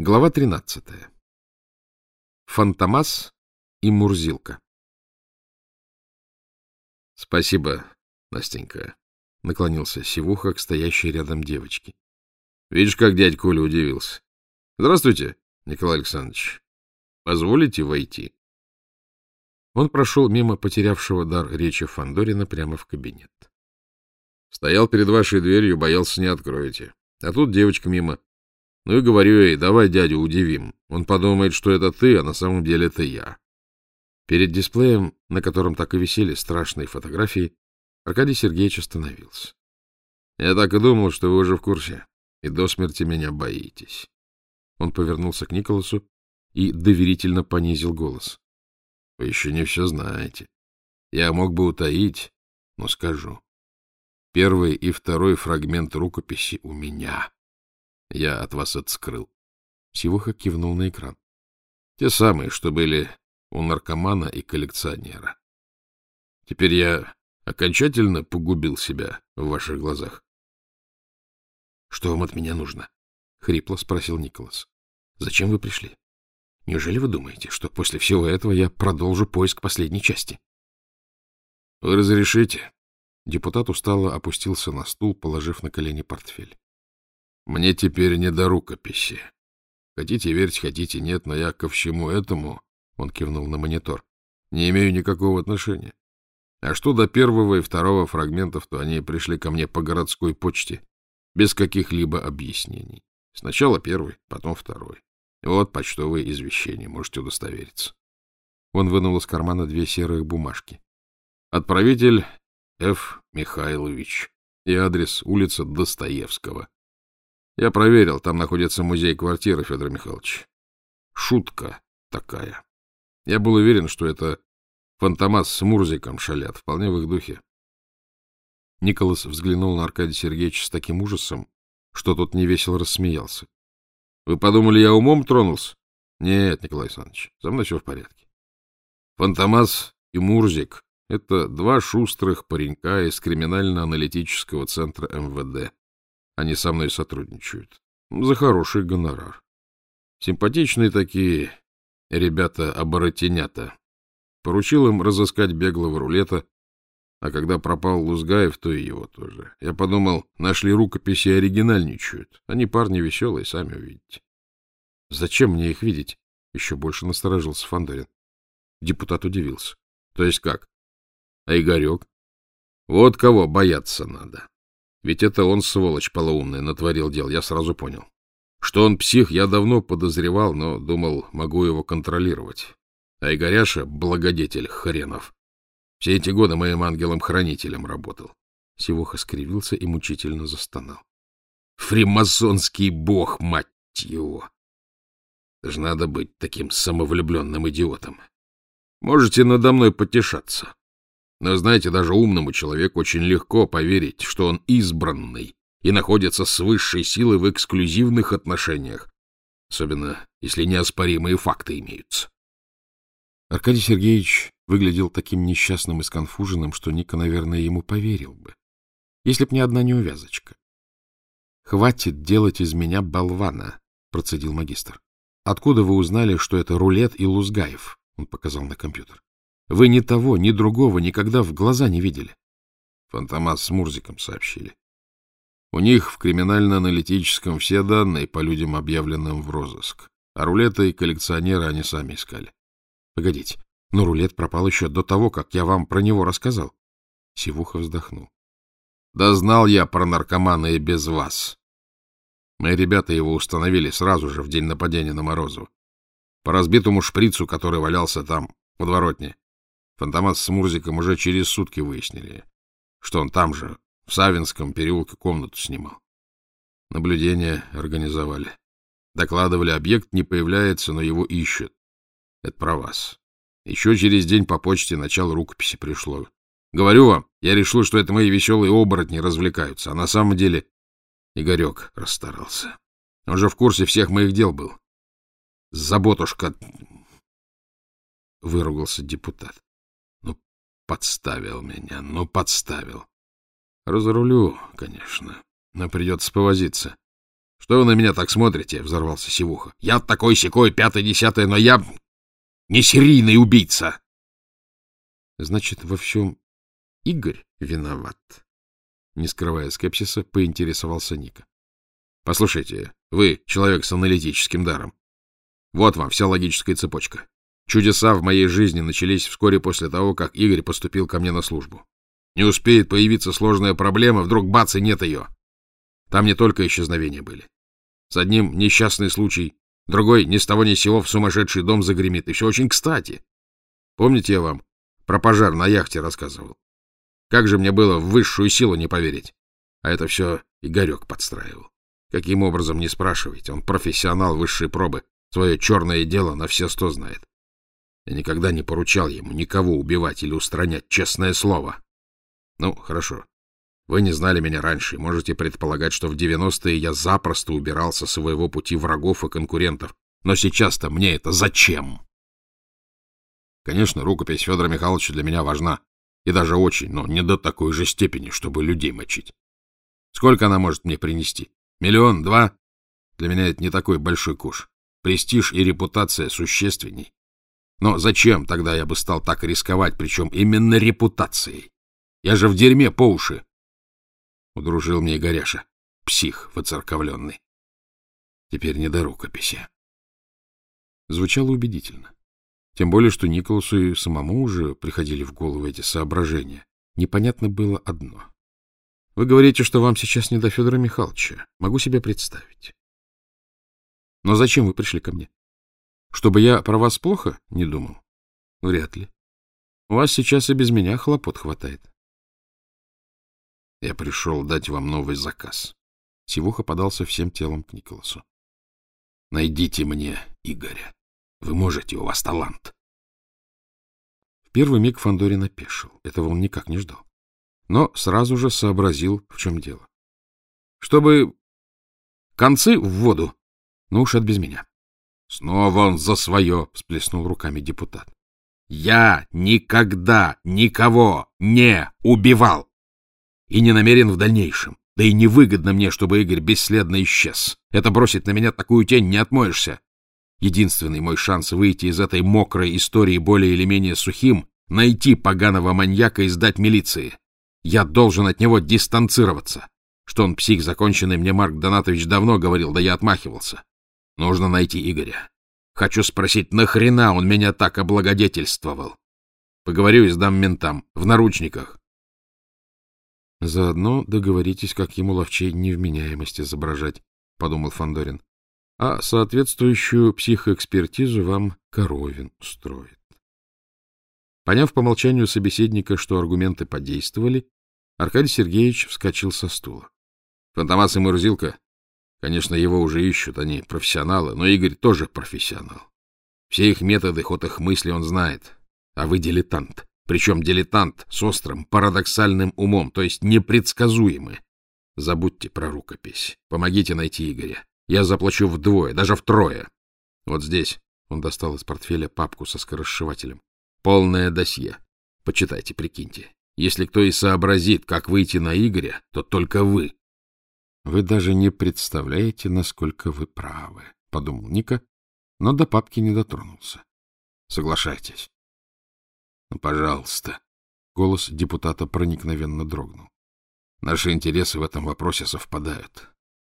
Глава 13. Фантомас и Мурзилка. — Спасибо, Настенька, — наклонился Сивуха к стоящей рядом девочке. — Видишь, как дядь Коля удивился. — Здравствуйте, Николай Александрович. Позволите войти? Он прошел мимо потерявшего дар речи Фандорина прямо в кабинет. Стоял перед вашей дверью, боялся, не откроете. А тут девочка мимо. Ну и говорю ей, давай дядю удивим. Он подумает, что это ты, а на самом деле это я. Перед дисплеем, на котором так и висели страшные фотографии, Аркадий Сергеевич остановился. Я так и думал, что вы уже в курсе, и до смерти меня боитесь. Он повернулся к Николасу и доверительно понизил голос. Вы еще не все знаете. Я мог бы утаить, но скажу. Первый и второй фрагмент рукописи у меня. Я от вас это скрыл. Сивуха кивнул на экран. Те самые, что были у наркомана и коллекционера. Теперь я окончательно погубил себя в ваших глазах. — Что вам от меня нужно? — хрипло спросил Николас. — Зачем вы пришли? Неужели вы думаете, что после всего этого я продолжу поиск последней части? — Вы разрешите? Депутат устало опустился на стул, положив на колени портфель. Мне теперь не до рукописи. Хотите верить, хотите нет, но я ко всему этому, он кивнул на монитор, не имею никакого отношения. А что до первого и второго фрагментов, то они пришли ко мне по городской почте, без каких-либо объяснений. Сначала первый, потом второй. Вот почтовые извещения, можете удостовериться. Он вынул из кармана две серые бумажки. Отправитель Ф. Михайлович и адрес улица Достоевского, я проверил, там находится музей квартиры, Федор Михайлович. Шутка такая. Я был уверен, что это Фантомас с Мурзиком шалят, вполне в их духе. Николас взглянул на Аркадия Сергеевича с таким ужасом, что тот невесело рассмеялся. — Вы подумали, я умом тронулся? — Нет, Николай Александрович, со мной все в порядке. Фантомас и Мурзик — это два шустрых паренька из криминально-аналитического центра МВД. Они со мной сотрудничают. За хороший гонорар. Симпатичные такие ребята-оборотенята. Поручил им разыскать беглого рулета, а когда пропал Лузгаев, то и его тоже. Я подумал, нашли рукописи и оригинальничают. Они парни веселые, сами увидите. — Зачем мне их видеть? — еще больше насторожился Фандорин. Депутат удивился. — То есть как? — А Игорек? Вот кого бояться надо. Ведь это он, сволочь полоумная, натворил дел, я сразу понял. Что он псих, я давно подозревал, но думал, могу его контролировать. А Игоряша — благодетель хренов. Все эти годы моим ангелом-хранителем работал. Сивуха скривился и мучительно застонал. Фримасонский бог, мать его! Даже надо быть таким самовлюбленным идиотом. Можете надо мной потешаться. Но, знаете, даже умному человеку очень легко поверить, что он избранный и находится с высшей силой в эксклюзивных отношениях, особенно если неоспоримые факты имеются. Аркадий Сергеевич выглядел таким несчастным и сконфуженным, что Ника, наверное, ему поверил бы, если б не одна неувязочка. — Хватит делать из меня болвана, — процедил магистр. — Откуда вы узнали, что это рулет и Лузгаев? — он показал на компьютер. Вы ни того, ни другого никогда в глаза не видели. Фантомас с Мурзиком сообщили. У них в криминально-аналитическом все данные по людям, объявленным в розыск. А рулета и коллекционера они сами искали. Погодите, но рулет пропал еще до того, как я вам про него рассказал. Сивуха вздохнул. Да знал я про наркомана и без вас. Мои ребята его установили сразу же в день нападения на Морозову. По разбитому шприцу, который валялся там, подворотне. Фантомас с Мурзиком уже через сутки выяснили, что он там же, в Савинском переулке, комнату снимал. Наблюдение организовали. Докладывали, объект не появляется, но его ищут. Это про вас. Еще через день по почте начало рукописи пришло. Говорю вам, я решил, что это мои веселые оборотни развлекаются, а на самом деле Игорек расстарался. Он же в курсе всех моих дел был. Заботушка... Выругался депутат. Подставил меня, ну, подставил. Разрулю, конечно, но придется повозиться. Что вы на меня так смотрите? — взорвался Сивуха. — Я такой секой, пятое-десятое, но я не серийный убийца. — Значит, во всем Игорь виноват? Не скрывая скепсиса, поинтересовался Ника. — Послушайте, вы человек с аналитическим даром. Вот вам вся логическая цепочка. Чудеса в моей жизни начались вскоре после того, как Игорь поступил ко мне на службу. Не успеет появиться сложная проблема, вдруг бац, и нет ее. Там не только исчезновения были. С одним несчастный случай, другой ни с того ни с сего в сумасшедший дом загремит, и все очень кстати. Помните, я вам про пожар на яхте рассказывал? Как же мне было в высшую силу не поверить? А это все Игорек подстраивал. Каким образом, не спрашивайте, он профессионал высшей пробы, свое черное дело на все сто знает. Я никогда не поручал ему никого убивать или устранять, честное слово. Ну, хорошо. Вы не знали меня раньше и можете предполагать, что в 90-е я запросто убирался со своего пути врагов и конкурентов. Но сейчас-то мне это зачем? Конечно, рукопись Федора Михайловича для меня важна. И даже очень, но не до такой же степени, чтобы людей мочить. Сколько она может мне принести? Миллион? Два? Для меня это не такой большой куш. Престиж и репутация существенней. Но зачем тогда я бы стал так рисковать, причем именно репутацией? Я же в дерьме по уши. Удружил мне Горяша, псих воцерковленный. Теперь не до рукописи. Звучало убедительно. Тем более, что Николасу и самому уже приходили в голову эти соображения. Непонятно было одно. Вы говорите, что вам сейчас не до Федора Михайловича. Могу себе представить. Но зачем вы пришли ко мне? Чтобы я про вас плохо не думал? Вряд ли. У вас сейчас и без меня хлопот хватает. Я пришел дать вам новый заказ. Сивуха подался всем телом к Николасу. Найдите мне Игоря. Вы можете, у вас талант. В первый миг Фандорин опешил. Этого он никак не ждал. Но сразу же сообразил, в чем дело. Чтобы концы в воду, ну уж от без меня. Снова он за свое, — всплеснул руками депутат. Я никогда никого не убивал и не намерен в дальнейшем. Да и невыгодно мне, чтобы Игорь бесследно исчез. Это бросит на меня такую тень, не отмоешься. Единственный мой шанс выйти из этой мокрой истории более или менее сухим — найти поганого маньяка и сдать милиции. Я должен от него дистанцироваться. Что он псих законченный, мне Марк Донатович давно говорил, да я отмахивался. Нужно найти Игоря. Хочу спросить, нахрена он меня так облагодетельствовал? Поговорю и сдам ментам. В наручниках. Заодно договоритесь, как ему ловчей невменяемость изображать, — подумал Фандорин. А соответствующую психоэкспертизу вам Коровин устроит. Поняв по молчанию собеседника, что аргументы подействовали, Аркадий Сергеевич вскочил со стула. — Фантомас и Мурзилка? Конечно, его уже ищут, они профессионалы, но Игорь тоже профессионал. Все их методы, ход их мысли он знает, а вы дилетант. Причем дилетант с острым, парадоксальным умом, то есть непредсказуемый. Забудьте про рукопись. Помогите найти Игоря. Я заплачу вдвое, даже втрое. Вот здесь он достал из портфеля папку со скоросшивателем. Полное досье. Почитайте, прикиньте. Если кто и сообразит, как выйти на Игоря, то только вы. Вы даже не представляете, насколько вы правы, — подумал Ника, но до папки не дотронулся. Соглашайтесь. Ну, пожалуйста. Голос депутата проникновенно дрогнул. Наши интересы в этом вопросе совпадают.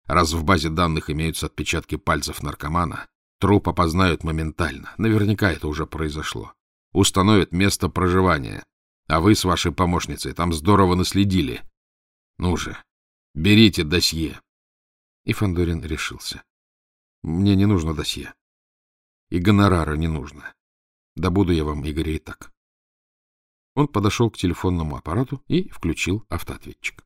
Раз в базе данных имеются отпечатки пальцев наркомана, труп опознают моментально. Наверняка это уже произошло. Установят место проживания. А вы с вашей помощницей там здорово наследили. Ну же, берите досье. И Фандорин решился. Мне не нужно досье. И гонорара не нужно. Добуду я вам, Игоря, и так. Он подошел к телефонному аппарату и включил автоответчик.